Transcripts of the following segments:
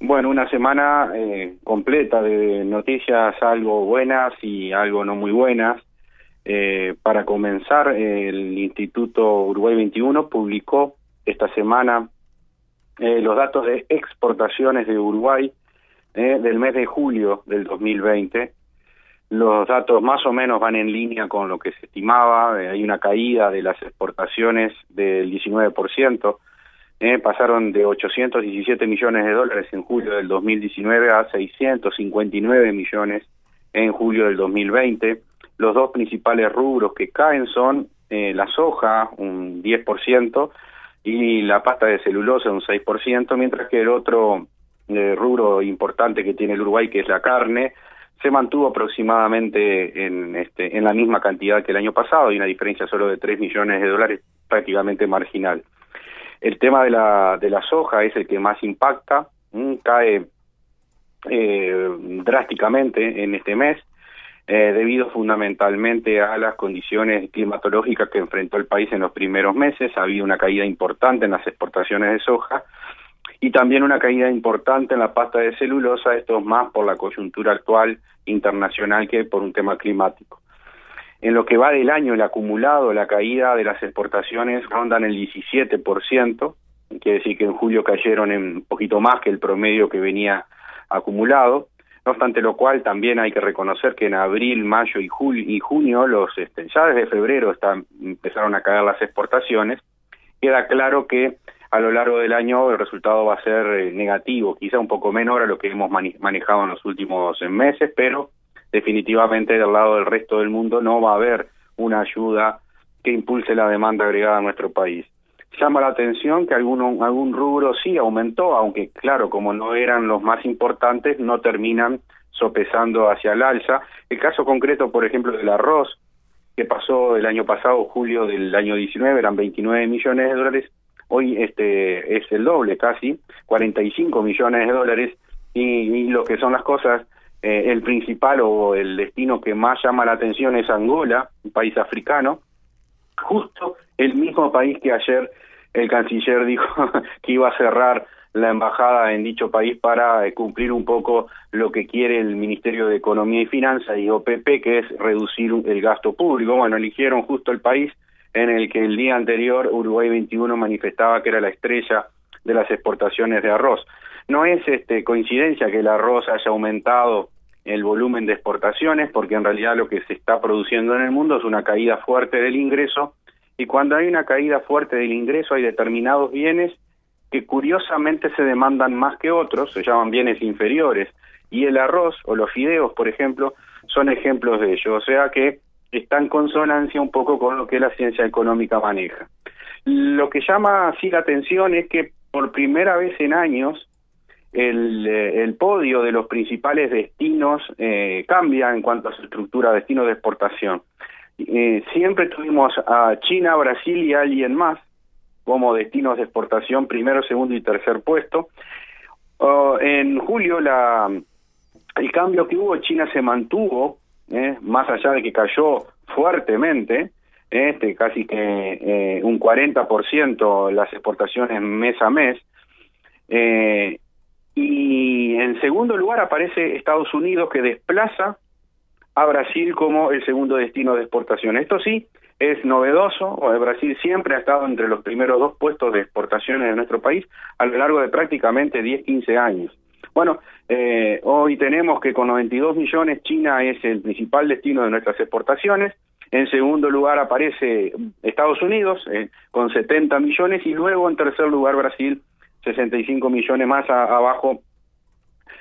Bueno, una semana eh, completa de noticias algo buenas y algo no muy buenas. Eh, para comenzar, el Instituto Uruguay 21 publicó esta semana eh, los datos de exportaciones de Uruguay del mes de julio del 2020. Los datos más o menos van en línea con lo que se estimaba. hay una caída de las exportaciones del 19% eh, pasaron de 817 millones de dólares en julio del 2019 a 659 millones en julio del 2020. Los dos principales rubros que caen son eh, la soja, un 10%, y la pasta de celulosa, un 6%, mientras que el otro eh, rubro importante que tiene el Uruguay, que es la carne, se mantuvo aproximadamente en, este, en la misma cantidad que el año pasado, y una diferencia solo de 3 millones de dólares prácticamente marginal. El tema de la, de la soja es el que más impacta, cae eh, drásticamente en este mes, eh, debido fundamentalmente a las condiciones climatológicas que enfrentó el país en los primeros meses. Ha habido una caída importante en las exportaciones de soja y también una caída importante en la pasta de celulosa, esto es más por la coyuntura actual internacional que por un tema climático. En lo que va del año, el acumulado, la caída de las exportaciones rondan el 17%, quiere decir que en julio cayeron en un poquito más que el promedio que venía acumulado. No obstante lo cual, también hay que reconocer que en abril, mayo y, julio, y junio, los, este, ya desde febrero empezaron a caer las exportaciones. Queda claro que a lo largo del año el resultado va a ser eh, negativo, quizá un poco menor a lo que hemos manejado en los últimos meses, pero definitivamente del lado del resto del mundo no va a haber una ayuda que impulse la demanda agregada a nuestro país. Llama la atención que algún, algún rubro sí aumentó, aunque claro, como no eran los más importantes, no terminan sopesando hacia el alza. El caso concreto, por ejemplo, del arroz, que pasó el año pasado, julio del año 19, eran 29 millones de dólares, hoy este es el doble casi, 45 millones de dólares, y lo que son las cosas, eh, el principal o el destino que más llama la atención es Angola, un país africano, justo el mismo país que ayer el canciller dijo que iba a cerrar la embajada en dicho país para eh, cumplir un poco lo que quiere el Ministerio de Economía y Finanzas y OPP, que es reducir el gasto público. Bueno, eligieron justo el país en el que el día anterior Uruguay 21 manifestaba que era la estrella de las exportaciones de arroz. No es este, coincidencia que el arroz haya aumentado el volumen de exportaciones, porque en realidad lo que se está produciendo en el mundo es una caída fuerte del ingreso, y cuando hay una caída fuerte del ingreso hay determinados bienes que curiosamente se demandan más que otros, se llaman bienes inferiores, y el arroz o los fideos, por ejemplo, son ejemplos de ello, o sea que está en consonancia un poco con lo que la ciencia económica maneja. Lo que llama así la atención es que por primera vez en años el, eh, el podio de los principales destinos eh, cambia en cuanto a su estructura, destino de exportación. Eh, siempre tuvimos a China, Brasil y alguien más como destinos de exportación, primero, segundo y tercer puesto. Oh, en julio la, el cambio que hubo, China se mantuvo, eh, más allá de que cayó fuertemente, este casi que un 40% las exportaciones mes a mes, y en segundo lugar aparece Estados Unidos que desplaza a Brasil como el segundo destino de exportación. Esto sí es novedoso, Brasil siempre ha estado entre los primeros dos puestos de exportaciones de nuestro país a lo largo de prácticamente 10, 15 años. Bueno, eh, hoy tenemos que con 92 millones China es el principal destino de nuestras exportaciones, en segundo lugar aparece Estados Unidos eh, con 70 millones y luego en tercer lugar Brasil 65 millones más abajo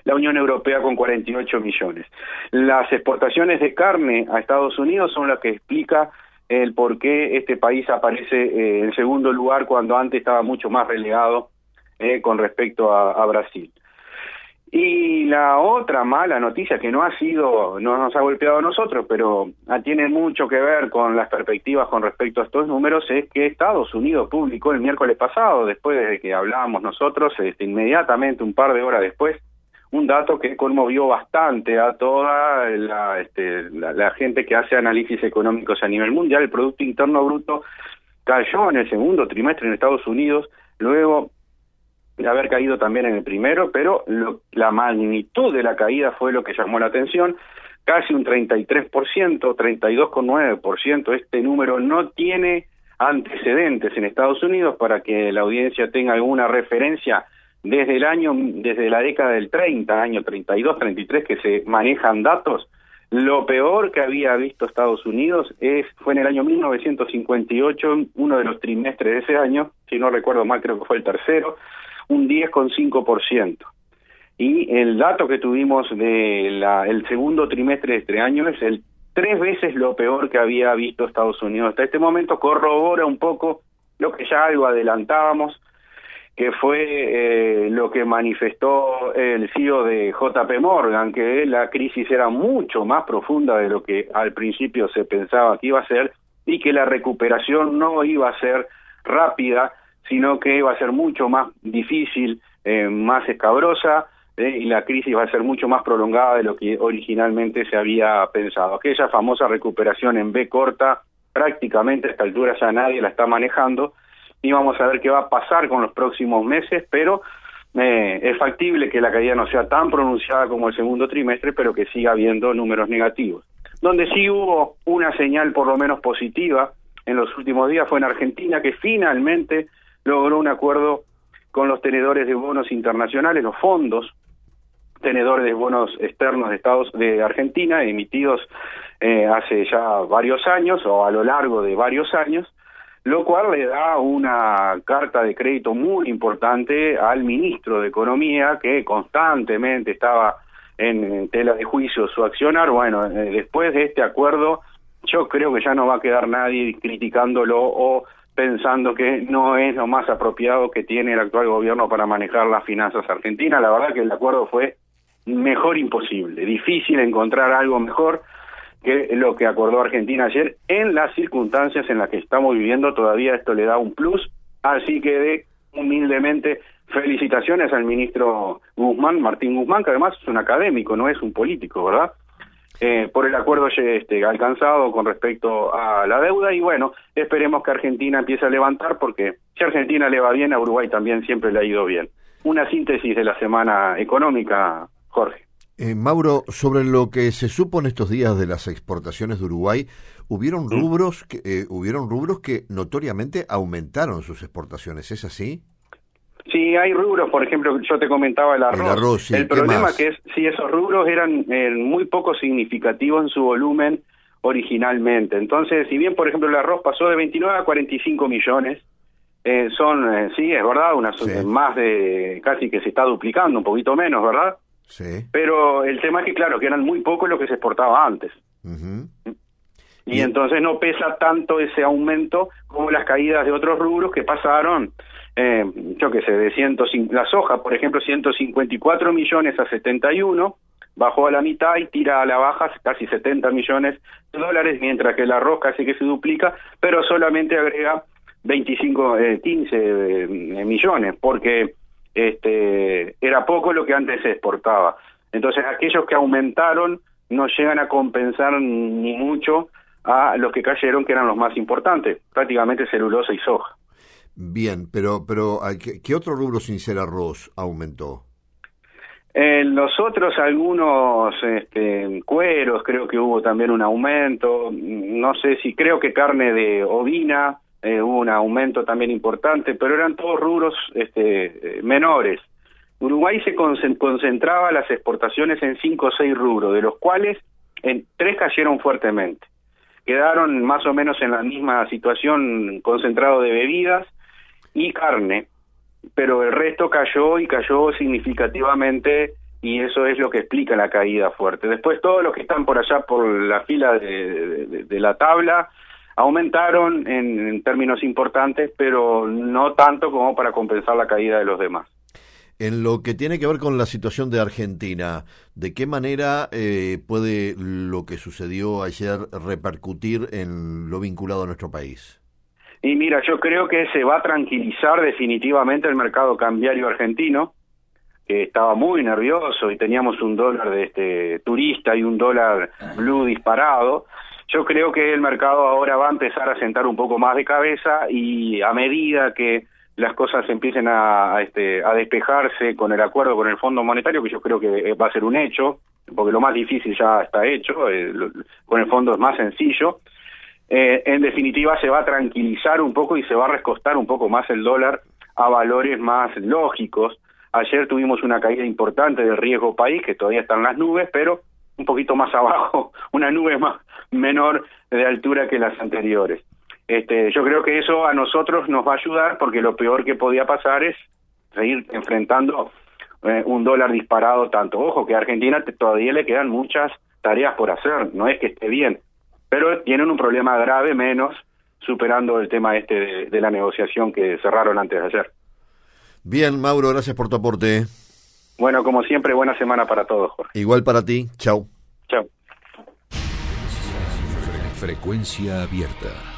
la Unión Europea con 48 millones. Las exportaciones de carne a Estados Unidos son las que explica el por qué este país aparece eh, en segundo lugar cuando antes estaba mucho más relegado eh, con respecto a, Brasil. Y la otra mala noticia que no ha sido, no nos ha golpeado a nosotros, pero tiene mucho que ver con las perspectivas con respecto a estos números, es que Estados Unidos publicó el miércoles pasado, después de que hablábamos nosotros, este, inmediatamente, un par de horas después, un dato que conmovió bastante a toda la, este, la gente que hace análisis económicos a nivel mundial. El Producto Interno Bruto cayó en el segundo trimestre en Estados Unidos, luego de haber caído también en el primero, pero la magnitud de la caída fue lo que llamó la atención, casi un 33%, 32,9%. Este número no tiene antecedentes en Estados Unidos para que la audiencia tenga alguna referencia desde el año, desde la década del 30, año 32, 33, que se manejan datos. Lo peor que había visto Estados Unidos es, fue en el año 1958, uno de los trimestres de ese año, si no recuerdo mal, creo que fue el tercero, un 10,5%. Y el dato que tuvimos del el segundo trimestre de este año es el tres veces lo peor que había visto Estados Unidos hasta este momento, corrobora un poco lo que ya algo adelantábamos, que fue eh, lo que manifestó el CEO de JP Morgan, que la crisis era mucho más profunda de lo que al principio se pensaba que iba a ser y que la recuperación no iba a ser rápida, sino que va a ser mucho más difícil, eh, más escabrosa, eh, y la crisis va a ser mucho más prolongada de lo que originalmente se había pensado. Aquella famosa recuperación en B corta, prácticamente a esta altura ya nadie la está manejando, y vamos a ver qué va a pasar con los próximos meses, pero eh, es factible que la caída no sea tan pronunciada como el segundo trimestre, pero que siga habiendo números negativos. Donde sí hubo una señal por lo menos positiva en los últimos días fue en Argentina, que finalmente logró un acuerdo con los tenedores de bonos internacionales, los fondos tenedores de bonos externos de Estados de Argentina emitidos eh, hace ya varios años o a lo largo de varios años, lo cual le da una carta de crédito muy importante al ministro de Economía que constantemente estaba en tela de juicio su accionar. Bueno, eh, después de este acuerdo, yo creo que ya no va a quedar nadie criticándolo o pensando que no es lo más apropiado que tiene el actual gobierno para manejar las finanzas argentinas. La verdad que el acuerdo fue mejor imposible, difícil encontrar algo mejor que lo que acordó Argentina ayer en las circunstancias en las que estamos viviendo, todavía esto le da un plus, así que de humildemente felicitaciones al ministro Guzmán, Martín Guzmán, que además es un académico, no es un político, ¿verdad? Eh, por el acuerdo este, alcanzado con respecto a la deuda y bueno, esperemos que Argentina empiece a levantar porque si Argentina le va bien, a Uruguay también siempre le ha ido bien. Una síntesis de la semana económica, Jorge. Eh, Mauro, sobre lo que se supo en estos días de las exportaciones de Uruguay, hubieron rubros que, eh, hubieron rubros que notoriamente aumentaron sus exportaciones, ¿es así? Sí, hay rubros, por ejemplo, yo te comentaba el arroz. El, problema que es, si esos rubros eran eh, muy poco significativos en su volumen originalmente. Entonces, si bien, por ejemplo, el arroz pasó de 29 a 45 millones, eh, son, eh, sí, es verdad, una más de, casi que se está duplicando, un poquito menos, ¿verdad? Sí. Pero el tema es que, claro, que eran muy pocos lo que se exportaba antes. Y entonces no pesa tanto ese aumento como las caídas de otros rubros que pasaron eh, yo qué sé, de 105, la soja, por ejemplo, 154 millones a 71, bajó a la mitad y tira a la baja casi 70 millones de dólares, mientras que el arroz casi que se duplica, pero solamente agrega 25, 15 eh, eh, millones, porque este era poco lo que antes se exportaba. Entonces, aquellos que aumentaron no llegan a compensar ni mucho a los que cayeron, que eran los más importantes, prácticamente celulosa y soja. Bien, pero, pero ¿qué, otro rubro sin ser arroz aumentó? En los otros, algunos este, cueros, creo que hubo también un aumento. No sé si, creo que carne de ovina eh, hubo un aumento también importante, pero eran todos rubros este, menores. Uruguay se concentraba las exportaciones en cinco o seis rubros, de los cuales en tres cayeron fuertemente. Quedaron más o menos en la misma situación concentrado de bebidas, y carne, pero el resto cayó y cayó significativamente y eso es lo que explica la caída fuerte. Después todos los que están por allá por la fila de, la tabla aumentaron en, términos importantes, pero no tanto como para compensar la caída de los demás. En lo que tiene que ver con la situación de Argentina, ¿de qué manera eh, puede lo que sucedió ayer repercutir en lo vinculado a nuestro país? Y mira, yo creo que se va a tranquilizar definitivamente el mercado cambiario argentino, que estaba muy nervioso y teníamos un dólar de este turista y un dólar blue disparado. Yo creo que el mercado ahora va a empezar a sentar un poco más de cabeza y a medida que las cosas empiecen a, este, a despejarse con el acuerdo con el Fondo Monetario, que yo creo que va a ser un hecho, porque lo más difícil ya está hecho, eh, con el fondo es más sencillo. Eh, en definitiva, se va a tranquilizar un poco y se va a recostar un poco más el dólar a valores más lógicos. Ayer tuvimos una caída importante del riesgo país, que todavía están las nubes, pero un poquito más abajo, una nube más menor de altura que las anteriores. Este, yo creo que eso a nosotros nos va a ayudar porque lo peor que podía pasar es seguir enfrentando eh, un dólar disparado tanto. Ojo que a Argentina todavía le quedan muchas tareas por hacer, no es que esté bien, pero tienen un problema grave menos superando el tema este de, de la negociación que cerraron antes de ayer. Bien, Mauro, gracias por tu aporte. Bueno, como siempre, buena semana para todos, Jorge. Igual para ti. Chau. Chau. Frecuencia abierta.